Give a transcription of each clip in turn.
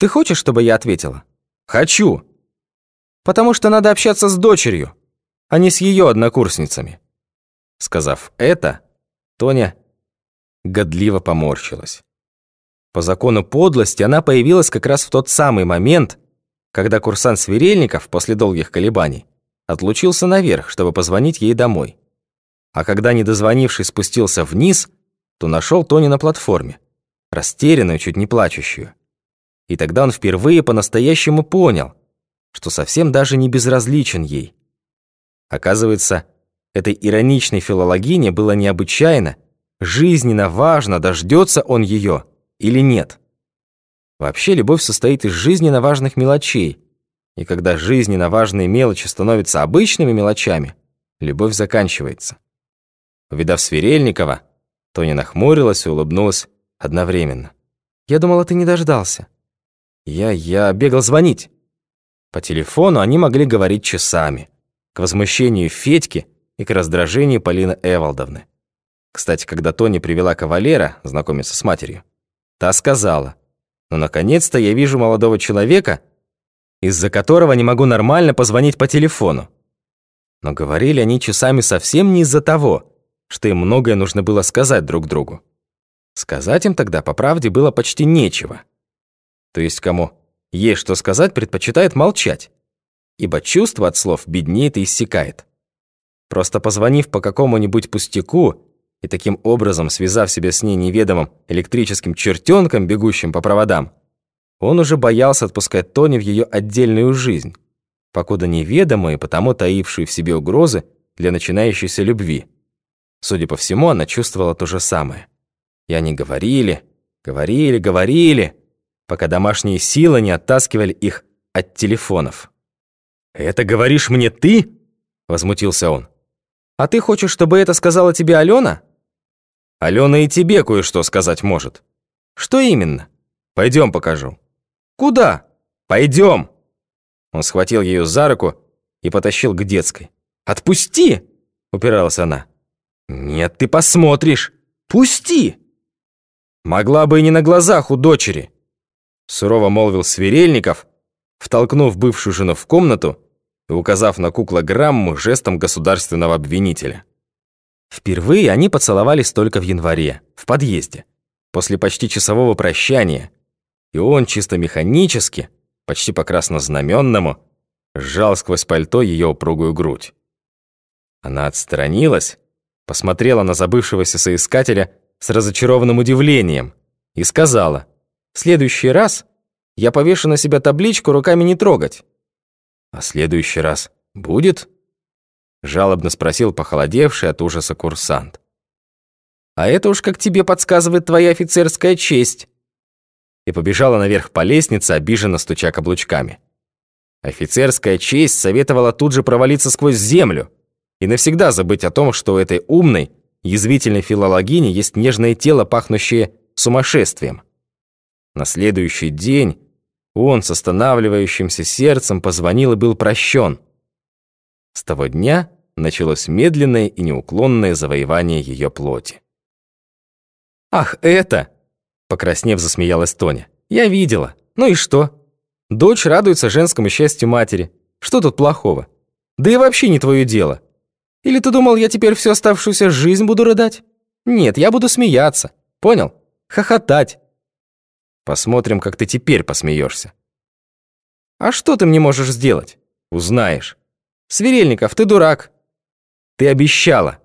Ты хочешь, чтобы я ответила? Хочу. Потому что надо общаться с дочерью, а не с ее однокурсницами. Сказав это, Тоня годливо поморщилась. По закону подлости она появилась как раз в тот самый момент, когда курсант Сверельников после долгих колебаний отлучился наверх, чтобы позвонить ей домой. А когда, не дозвонившись, спустился вниз, то нашел Тони на платформе, растерянную, чуть не плачущую. И тогда он впервые по-настоящему понял, что совсем даже не безразличен ей. Оказывается, этой ироничной филологине было необычайно, жизненно важно, дождется он ее или нет. Вообще, любовь состоит из жизненно важных мелочей, и когда жизненно важные мелочи становятся обычными мелочами, любовь заканчивается. Увидав Сверельникова, Тоня нахмурилась и улыбнулась одновременно. «Я думала, ты не дождался». «Я... я бегал звонить». По телефону они могли говорить часами, к возмущению Федьки и к раздражению Полины Эвалдовны. Кстати, когда Тони привела кавалера знакомиться с матерью, та сказала, «Ну, наконец-то я вижу молодого человека, из-за которого не могу нормально позвонить по телефону». Но говорили они часами совсем не из-за того, что им многое нужно было сказать друг другу. Сказать им тогда, по правде, было почти нечего. То есть кому есть что сказать, предпочитает молчать, ибо чувство от слов беднеет и иссякает. Просто позвонив по какому-нибудь пустяку и таким образом связав себя с ней неведомым электрическим чертенком, бегущим по проводам, он уже боялся отпускать Тони в ее отдельную жизнь, покуда неведомые, потому таившие в себе угрозы для начинающейся любви. Судя по всему, она чувствовала то же самое. И они говорили, говорили, говорили, пока домашние силы не оттаскивали их от телефонов. «Это говоришь мне ты?» – возмутился он. «А ты хочешь, чтобы это сказала тебе Алена?» «Алена и тебе кое-что сказать может». «Что именно?» «Пойдем покажу». «Куда?» «Пойдем!» Он схватил ее за руку и потащил к детской. «Отпусти!» – упиралась она. «Нет, ты посмотришь! Пусти!» «Могла бы и не на глазах у дочери!» Сурово молвил Сверельников, втолкнув бывшую жену в комнату и указав на куклограмму жестом государственного обвинителя. Впервые они поцеловались только в январе, в подъезде, после почти часового прощания, и он чисто механически, почти по краснознаменному, сжал сквозь пальто ее упругую грудь. Она отстранилась, посмотрела на забывшегося соискателя с разочарованным удивлением и сказала, «В следующий раз я повешу на себя табличку руками не трогать». «А следующий раз будет?» жалобно спросил похолодевший от ужаса курсант. «А это уж как тебе подсказывает твоя офицерская честь», и побежала наверх по лестнице, обиженно стуча каблучками. Офицерская честь советовала тут же провалиться сквозь землю, и навсегда забыть о том, что у этой умной, язвительной филологини есть нежное тело, пахнущее сумасшествием. На следующий день он с останавливающимся сердцем позвонил и был прощен. С того дня началось медленное и неуклонное завоевание ее плоти. «Ах, это!» – покраснев, засмеялась Тоня. «Я видела. Ну и что? Дочь радуется женскому счастью матери. Что тут плохого? Да и вообще не твое дело. Или ты думал, я теперь всю оставшуюся жизнь буду рыдать? Нет, я буду смеяться. Понял? Хохотать. Посмотрим, как ты теперь посмеешься. А что ты мне можешь сделать? Узнаешь. Сверельников, ты дурак. Ты обещала.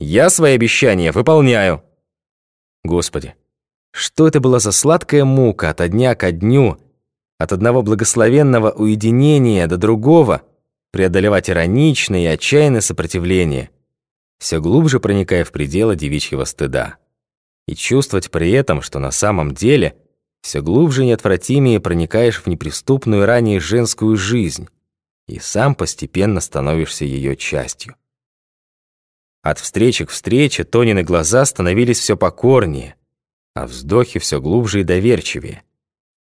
Я свои обещания выполняю. Господи, что это была за сладкая мука от дня ко дню, от одного благословенного уединения до другого — преодолевать ироничное и отчаянное сопротивление, все глубже проникая в пределы девичьего стыда. И чувствовать при этом, что на самом деле все глубже и неотвратимее проникаешь в неприступную ранее женскую жизнь и сам постепенно становишься ее частью. От встречи к встрече Тонины глаза становились все покорнее, а вздохи все глубже и доверчивее.